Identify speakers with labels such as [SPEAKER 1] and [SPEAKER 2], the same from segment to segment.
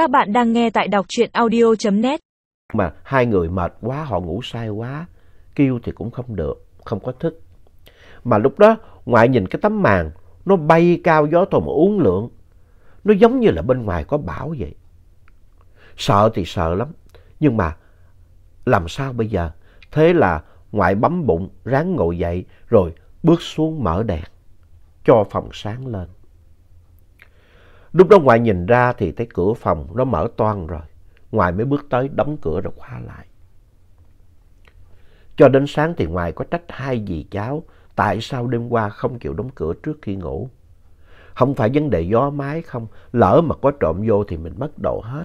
[SPEAKER 1] Các bạn đang nghe tại đọc truyện audio.net.
[SPEAKER 2] Mà hai người mệt quá, họ ngủ say quá, kêu thì cũng không được, không có thức. Mà lúc đó ngoại nhìn cái tấm màn, nó bay cao gió thổi mà uốn lượn. Nó giống như là bên ngoài có bão vậy. Sợ thì sợ lắm, nhưng mà làm sao bây giờ? Thế là ngoại bấm bụng, ráng ngồi dậy, rồi bước xuống mở đèn, cho phòng sáng lên. Lúc đó ngoại nhìn ra thì thấy cửa phòng nó mở toang rồi. Ngoại mới bước tới đóng cửa rồi khóa lại. Cho đến sáng thì ngoại có trách hai dì cháu tại sao đêm qua không chịu đóng cửa trước khi ngủ. Không phải vấn đề gió mái không, lỡ mà có trộm vô thì mình mất độ hết.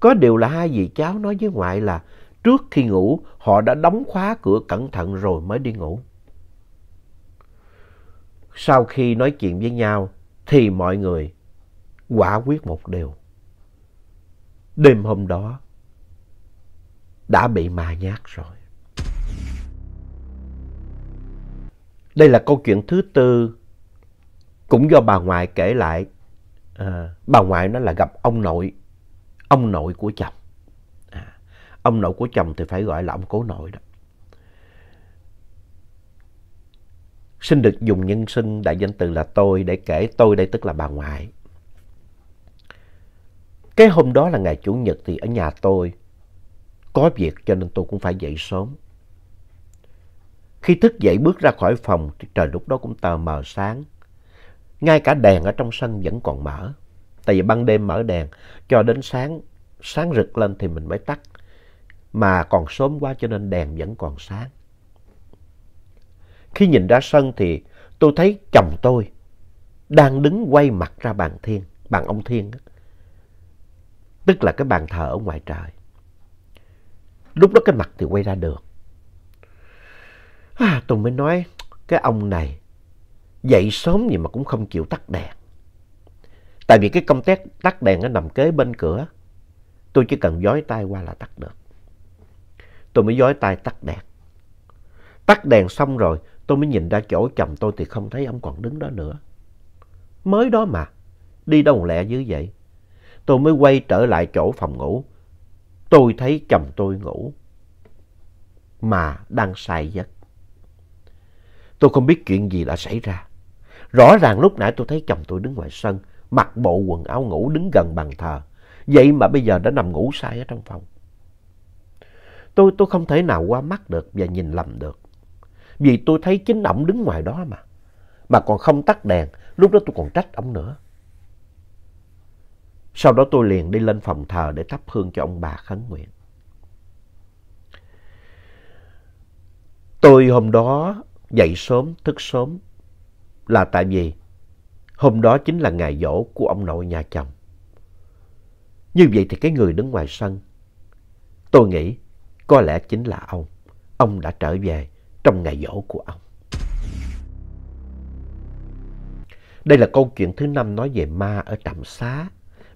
[SPEAKER 2] Có điều là hai dì cháu nói với ngoại là trước khi ngủ họ đã đóng khóa cửa cẩn thận rồi mới đi ngủ. Sau khi nói chuyện với nhau thì mọi người quả quyết một điều. Đêm hôm đó đã bị ma nhát rồi. Đây là câu chuyện thứ tư cũng do bà ngoại kể lại. À, bà ngoại nó là gặp ông nội, ông nội của chồng. À, ông nội của chồng thì phải gọi là ông cố nội đó. Xin được dùng nhân sinh đại danh từ là tôi để kể tôi đây tức là bà ngoại. Cái hôm đó là ngày Chủ nhật thì ở nhà tôi có việc cho nên tôi cũng phải dậy sớm. Khi thức dậy bước ra khỏi phòng thì trời lúc đó cũng tờ mờ sáng. Ngay cả đèn ở trong sân vẫn còn mở. Tại vì ban đêm mở đèn cho đến sáng, sáng rực lên thì mình mới tắt. Mà còn sớm quá cho nên đèn vẫn còn sáng. Khi nhìn ra sân thì tôi thấy chồng tôi đang đứng quay mặt ra bàn thiên, bàn ông Thiên. Tức là cái bàn thờ ở ngoài trời. Lúc đó cái mặt thì quay ra được À, tôi mới nói cái ông này dậy sớm gì mà cũng không chịu tắt đèn. Tại vì cái công tắc tắt đèn nó nằm kế bên cửa. Tôi chỉ cần dối tay qua là tắt được. Tôi mới dối tay tắt đèn. Tắt đèn xong rồi tôi mới nhìn ra chỗ chồng tôi thì không thấy ông còn đứng đó nữa. Mới đó mà, đi đâu lẹ dữ vậy? Tôi mới quay trở lại chỗ phòng ngủ. Tôi thấy chồng tôi ngủ mà đang say giấc. Tôi không biết chuyện gì đã xảy ra. Rõ ràng lúc nãy tôi thấy chồng tôi đứng ngoài sân, mặc bộ quần áo ngủ đứng gần bàn thờ. Vậy mà bây giờ đã nằm ngủ say ở trong phòng. Tôi, tôi không thể nào qua mắt được và nhìn lầm được. Vì tôi thấy chính ổng đứng ngoài đó mà. Mà còn không tắt đèn, lúc đó tôi còn trách ổng nữa. Sau đó tôi liền đi lên phòng thờ để thắp hương cho ông bà khấn nguyện. Tôi hôm đó dậy sớm, thức sớm là tại vì hôm đó chính là ngày dỗ của ông nội nhà chồng. Như vậy thì cái người đứng ngoài sân, tôi nghĩ có lẽ chính là ông. Ông đã trở về trong ngày dỗ của ông. Đây là câu chuyện thứ năm nói về ma ở trạm xá.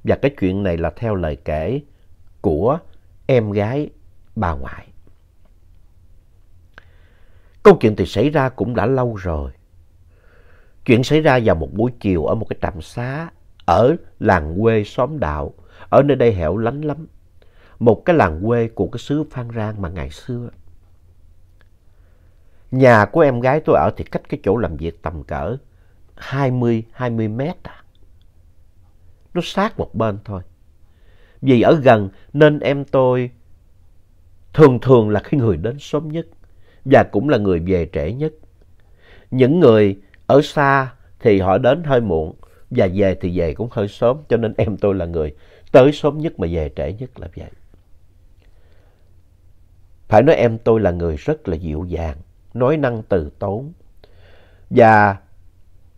[SPEAKER 2] Và cái chuyện này là theo lời kể của em gái bà ngoại. Câu chuyện thì xảy ra cũng đã lâu rồi. Chuyện xảy ra vào một buổi chiều ở một cái trạm xá ở làng quê xóm đạo. Ở nơi đây hẻo lánh lắm. Một cái làng quê của cái xứ Phan Rang mà ngày xưa. Nhà của em gái tôi ở thì cách cái chỗ làm việc tầm cỡ 20, 20 mét à. Nó sát một bên thôi. Vì ở gần nên em tôi thường thường là cái người đến sớm nhất và cũng là người về trễ nhất. Những người ở xa thì họ đến hơi muộn và về thì về cũng hơi sớm cho nên em tôi là người tới sớm nhất mà về trễ nhất là vậy. Phải nói em tôi là người rất là dịu dàng, nói năng từ tốn và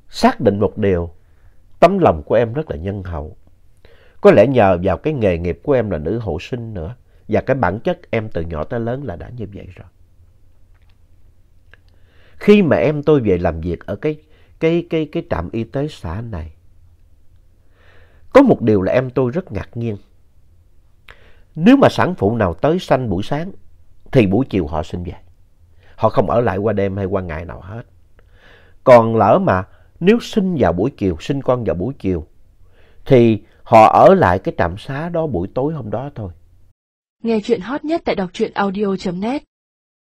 [SPEAKER 2] xác định một điều, tấm lòng của em rất là nhân hậu. Có lẽ nhờ vào cái nghề nghiệp của em là nữ hộ sinh nữa và cái bản chất em từ nhỏ tới lớn là đã như vậy rồi. Khi mà em tôi về làm việc ở cái, cái, cái, cái trạm y tế xã này, có một điều là em tôi rất ngạc nhiên. Nếu mà sản phụ nào tới sanh buổi sáng, thì buổi chiều họ sinh về. Họ không ở lại qua đêm hay qua ngày nào hết. Còn lỡ mà nếu sinh vào buổi chiều, sinh con vào buổi chiều, thì họ ở lại cái trạm xá đó buổi tối hôm đó thôi.
[SPEAKER 1] Nghe chuyện hot nhất tại đọc truyện audio.net